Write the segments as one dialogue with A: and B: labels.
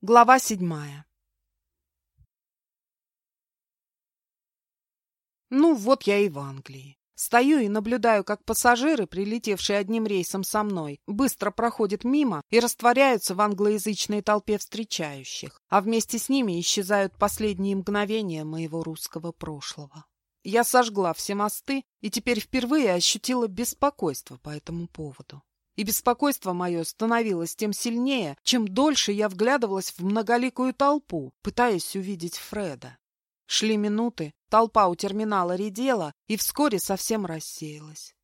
A: Глава седьмая Ну, вот я и в Англии. Стою и наблюдаю, как пассажиры, прилетевшие одним рейсом со мной, быстро проходят мимо и растворяются в англоязычной толпе встречающих, а вместе с ними исчезают последние мгновения моего русского прошлого. Я сожгла все мосты и теперь впервые ощутила беспокойство по этому поводу. И беспокойство мое становилось тем сильнее, чем дольше я вглядывалась в многоликую толпу, пытаясь увидеть Фреда. Шли минуты, толпа у терминала редела и вскоре совсем рассеялась.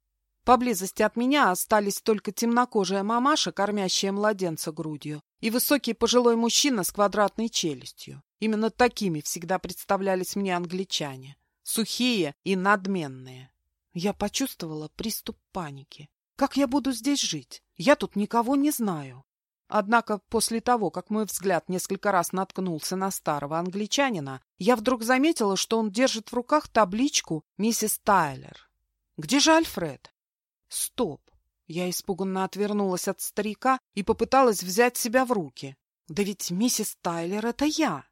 A: Поблизости от меня остались только темнокожая мамаша, кормящая младенца грудью, и высокий пожилой мужчина с квадратной челюстью. Именно такими всегда представлялись мне англичане. Сухие и надменные. Я почувствовала приступ паники. Как я буду здесь жить? Я тут никого не знаю. Однако после того, как мой взгляд несколько раз наткнулся на старого англичанина, я вдруг заметила, что он держит в руках табличку «Миссис Тайлер». Где же Альфред? Стоп! Я испуганно отвернулась от старика и попыталась взять себя в руки. Да ведь миссис Тайлер — это я!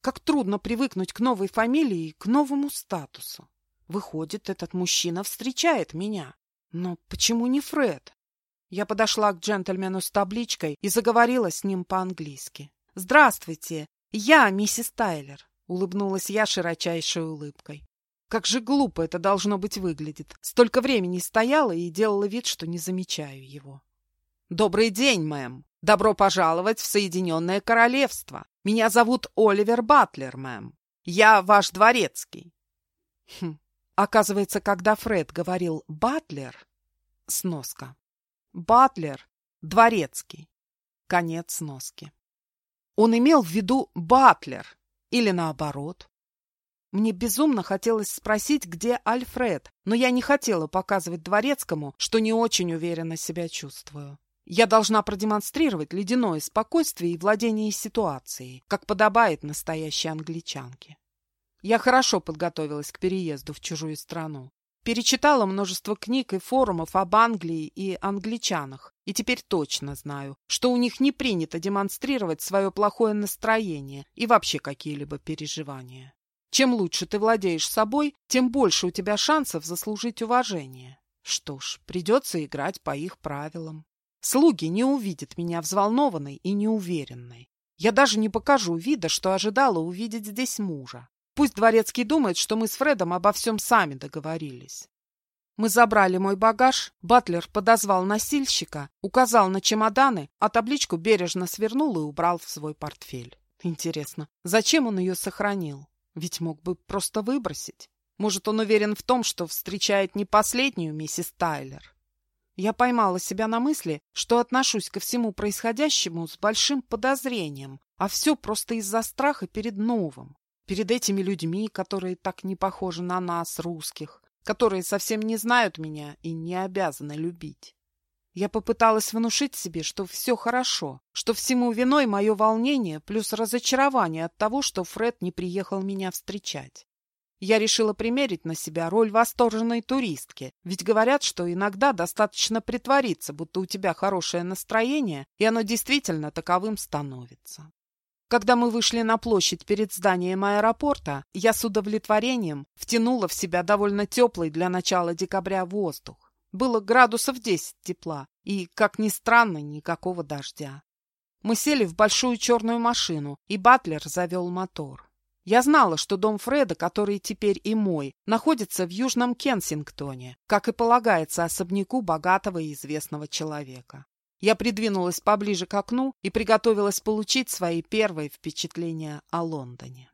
A: Как трудно привыкнуть к новой фамилии и к новому статусу. Выходит, этот мужчина встречает меня. Но почему не Фред? Я подошла к джентльмену с табличкой и заговорила с ним по-английски. «Здравствуйте, я миссис Тайлер», — улыбнулась я широчайшей улыбкой. Как же глупо это должно быть выглядит. Столько времени стояла и делала вид, что не замечаю его. «Добрый день, мэм. Добро пожаловать в Соединенное Королевство. Меня зовут Оливер Батлер, мэм. Я ваш дворецкий». Хм, Оказывается, когда Фред говорил «батлер» — сноска. «Батлер» — дворецкий. Конец сноски. Он имел в виду «батлер» или наоборот. Мне безумно хотелось спросить, где Альфред, но я не хотела показывать дворецкому, что не очень уверенно себя чувствую. Я должна продемонстрировать ледяное спокойствие и владение ситуацией, как подобает настоящей англичанке. Я хорошо подготовилась к переезду в чужую страну. Перечитала множество книг и форумов об Англии и англичанах, и теперь точно знаю, что у них не принято демонстрировать свое плохое настроение и вообще какие-либо переживания. Чем лучше ты владеешь собой, тем больше у тебя шансов заслужить уважение. Что ж, придется играть по их правилам. Слуги не увидят меня взволнованной и неуверенной. Я даже не покажу вида, что ожидала увидеть здесь мужа. Пусть дворецкий думает, что мы с Фредом обо всем сами договорились. Мы забрали мой багаж, Батлер подозвал носильщика, указал на чемоданы, а табличку бережно свернул и убрал в свой портфель. Интересно, зачем он ее сохранил? Ведь мог бы просто выбросить. Может, он уверен в том, что встречает не последнюю миссис Тайлер? Я поймала себя на мысли, что отношусь ко всему происходящему с большим подозрением, а все просто из-за страха перед новым перед этими людьми, которые так не похожи на нас, русских, которые совсем не знают меня и не обязаны любить. Я попыталась внушить себе, что все хорошо, что всему виной мое волнение плюс разочарование от того, что Фред не приехал меня встречать. Я решила примерить на себя роль восторженной туристки, ведь говорят, что иногда достаточно притвориться, будто у тебя хорошее настроение, и оно действительно таковым становится. Когда мы вышли на площадь перед зданием аэропорта, я с удовлетворением втянула в себя довольно теплый для начала декабря воздух. Было градусов 10 тепла и, как ни странно, никакого дождя. Мы сели в большую черную машину, и Батлер завел мотор. Я знала, что дом Фреда, который теперь и мой, находится в Южном Кенсингтоне, как и полагается особняку богатого и известного человека. Я придвинулась поближе к окну и приготовилась получить свои первые впечатления о Лондоне.